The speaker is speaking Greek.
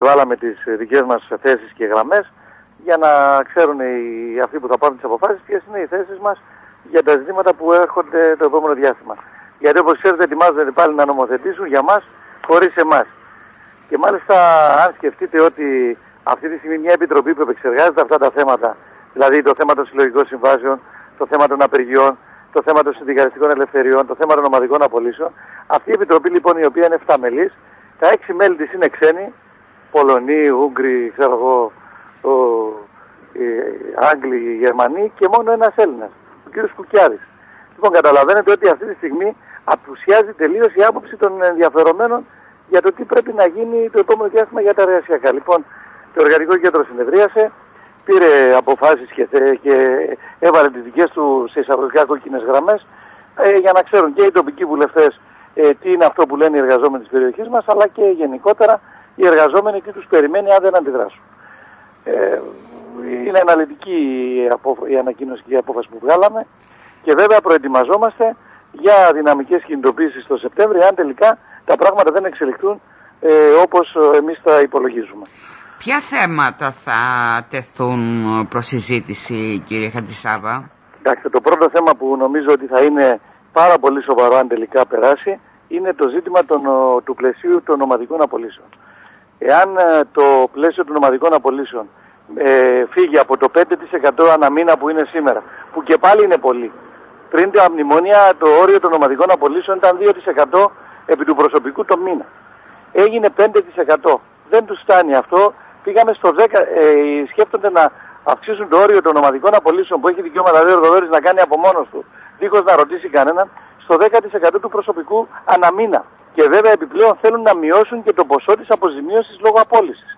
Βάλαμε τις δικές μας θέσεις και γραμμές για να ξέρουν οι, αυτοί που θα πάρουν τις αποφάσεις ποιες είναι οι θέσεις μας για τα ζητήματα που έρχονται το επόμενο διάστημα. Γιατί όπως ξέρετε ετοιμάζονται πάλι να νομοθετήσουν για μας χωρίς εμάς. Και μάλιστα αν σκεφτείτε ότι αυτή τη στιγμή μια επιτροπή που επεξεργάζεται αυτά τα θέματα, δηλαδή το θέμα των συλλογικών συμβάσεων, το θέμα των απεργιών, το θέμα των συνδικαλιστικών ελευθεριών, το θέμα των ομαδικών απολύσεων, αυτή η επιτροπή λοιπόν η οποία είναι 7 μελής, τα 6 μέλη της είναι ξένοι, Πολωνοί, Ούγγροι, ξέρω εγώ, ο, οι Άγγλοι, οι Γερμανοί και μόνο ένας Έλληνας, ο κ. Κουκιάδης. Λοιπόν, καταλαβαίνετε ότι αυτή τη στιγμή απουσιάζει τελείως η άποψη των ενδιαφερομένων για το τι πρέπει να γίνει το επόμενο διάστημα για τα εργασιακά. Λοιπόν, το Εργατικό Κέντρο συνεδρίασε, πήρε αποφάσεις και, και έβαλε τις δικές του σε εισαγωγικά κόκκινες γραμμές ε, για να ξέρουν και οι τοπικοί βουλευτές ε, τι είναι αυτό που λένε οι εργαζόμενοι της περιοχής μας αλλά και γενικότερα οι εργαζόμενοι τι τους περιμένει αν δεν αντιδράσουν. Ε, είναι αναλυτική η, ανακοίνωση και η απόφαση που βγάλαμε και βέβαια προετοιμαζόμαστε για δυναμικές κινητοποίησεις το Σεπτέμβριο αν τελικά τα πράγματα δεν εξελιχθούν ε, όπως εμείς τα υπολογίζουμε. Ποια θέματα θα τεθούν προς συζήτηση κύριε Χατζησάβα; Εντάξει, το πρώτο θέμα που νομίζω ότι θα είναι πάρα πολύ σοβαρό αν τελικά περάσει είναι το ζήτημα των, του πλαισίου των ομαδικών απολύσεων. Εάν ε, το πλαίσιο των ομαδικών απολύσεων ε, φύγει από το 5% ανά μήνα που είναι σήμερα, που και πάλι είναι πολύ. Πριν τα μνημόνια το όριο των ομαδικών απολύσεων ήταν 2% επί του προσωπικού το μήνα. Έγινε 5%. Δεν τους φτάνει αυτό. Πήγαμε στο 10%. Ε, σκέφτονται να αυξήσουν το όριο των ομαδικών απολύσεων που έχει δικαίωμα δηλαδή ο να κάνει από μόνος του, δίχως να ρωτήσει κανέναν, στο 10% του προσωπικού ανά μήνα. Και βέβαια επιπλέον θέλουν να μειώσουν και το ποσό της αποζημίωσης λόγω απόλυσης.